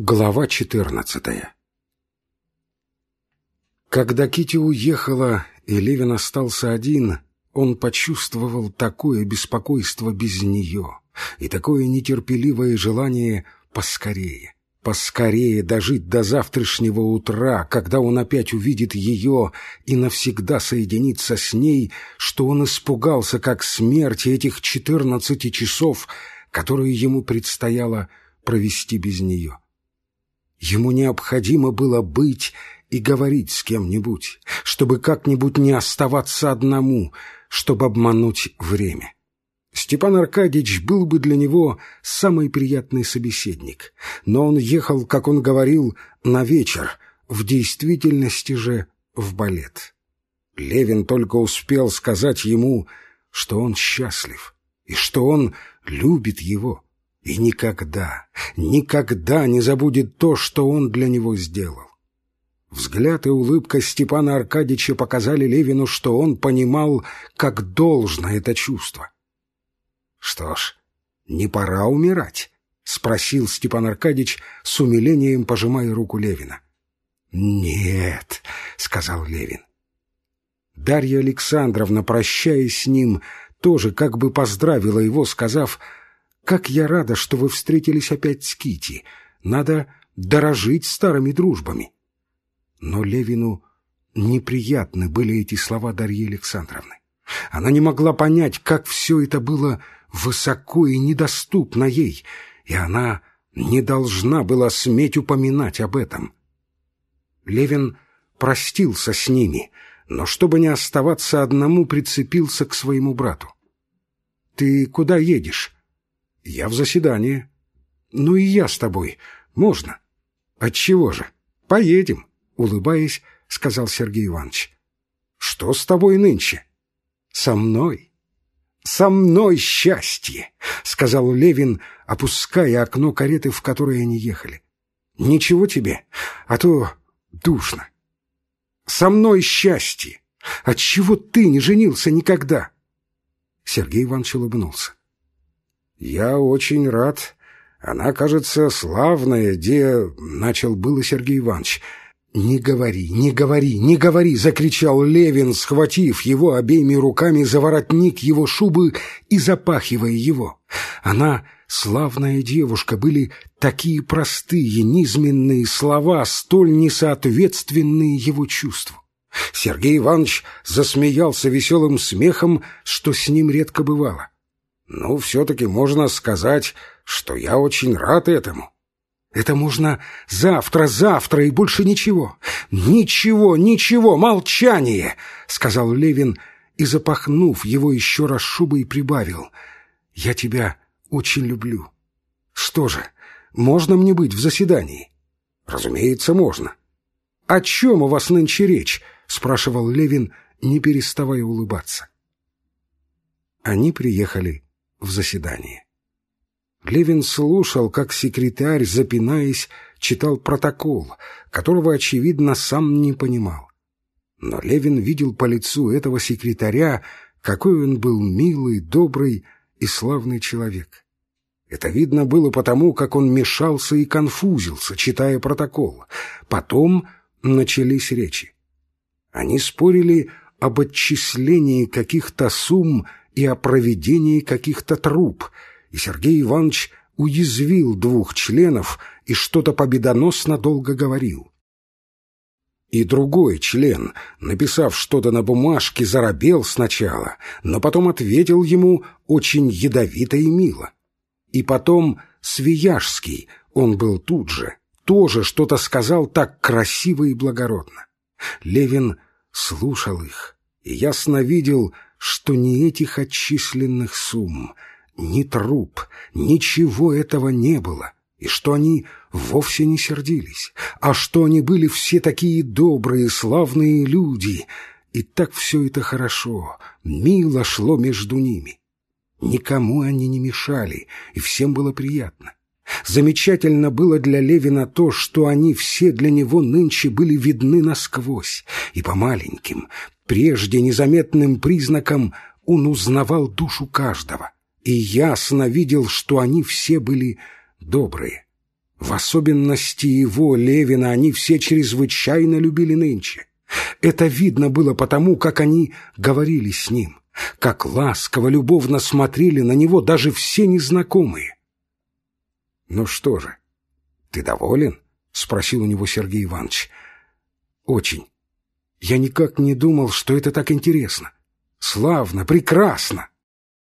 Глава четырнадцатая Когда Кити уехала, и Левин остался один, он почувствовал такое беспокойство без нее и такое нетерпеливое желание поскорее, поскорее дожить до завтрашнего утра, когда он опять увидит ее и навсегда соединится с ней, что он испугался как смерти этих четырнадцати часов, которые ему предстояло провести без нее. Ему необходимо было быть и говорить с кем-нибудь, чтобы как-нибудь не оставаться одному, чтобы обмануть время. Степан Аркадьевич был бы для него самый приятный собеседник, но он ехал, как он говорил, на вечер, в действительности же в балет. Левин только успел сказать ему, что он счастлив и что он любит его и никогда, никогда не забудет то, что он для него сделал. Взгляд и улыбка Степана Аркадьевича показали Левину, что он понимал, как должно это чувство. «Что ж, не пора умирать?» — спросил Степан Аркадьевич с умилением, пожимая руку Левина. «Нет», — сказал Левин. Дарья Александровна, прощаясь с ним, тоже как бы поздравила его, сказав как я рада, что вы встретились опять с Кити. Надо дорожить старыми дружбами. Но Левину неприятны были эти слова Дарьи Александровны. Она не могла понять, как все это было высоко и недоступно ей, и она не должна была сметь упоминать об этом. Левин простился с ними, но, чтобы не оставаться одному, прицепился к своему брату. «Ты куда едешь?» Я в заседании. Ну и я с тобой. Можно? Отчего же? Поедем, улыбаясь, сказал Сергей Иванович. Что с тобой нынче? Со мной. Со мной счастье, сказал Левин, опуская окно кареты, в которой они ехали. Ничего тебе, а то душно. Со мной счастье. Отчего ты не женился никогда? Сергей Иванович улыбнулся. «Я очень рад. Она, кажется, славная, где...» — начал было Сергей Иванович. «Не говори, не говори, не говори!» — закричал Левин, схватив его обеими руками за воротник его шубы и запахивая его. Она, славная девушка, были такие простые, низменные слова, столь несоответственные его чувству. Сергей Иванович засмеялся веселым смехом, что с ним редко бывало. Ну, все-таки можно сказать, что я очень рад этому. Это можно завтра, завтра и больше ничего. Ничего, ничего, молчание, сказал Левин и, запахнув его еще раз шубой, прибавил. Я тебя очень люблю. Что же, можно мне быть в заседании? Разумеется, можно. О чем у вас нынче речь? спрашивал Левин, не переставая улыбаться. Они приехали в заседании. Левин слушал, как секретарь, запинаясь, читал протокол, которого, очевидно, сам не понимал. Но Левин видел по лицу этого секретаря, какой он был милый, добрый и славный человек. Это видно было потому, как он мешался и конфузился, читая протокол. Потом начались речи. Они спорили об отчислении каких-то сумм и о проведении каких-то труп, и Сергей Иванович уязвил двух членов и что-то победоносно долго говорил. И другой член, написав что-то на бумажке, заробел сначала, но потом ответил ему очень ядовито и мило. И потом Свияжский, он был тут же, тоже что-то сказал так красиво и благородно. Левин слушал их и ясно видел, что ни этих отчисленных сумм, ни труп, ничего этого не было, и что они вовсе не сердились, а что они были все такие добрые, славные люди, и так все это хорошо, мило шло между ними. Никому они не мешали, и всем было приятно. Замечательно было для Левина то, что они все для него нынче были видны насквозь, и по маленьким, прежде незаметным признаком он узнавал душу каждого и ясно видел, что они все были добрые. В особенности его, Левина, они все чрезвычайно любили нынче. Это видно было потому, как они говорили с ним, как ласково, любовно смотрели на него даже все незнакомые. «Ну что же, ты доволен?» — спросил у него Сергей Иванович. «Очень. Я никак не думал, что это так интересно. Славно, прекрасно!»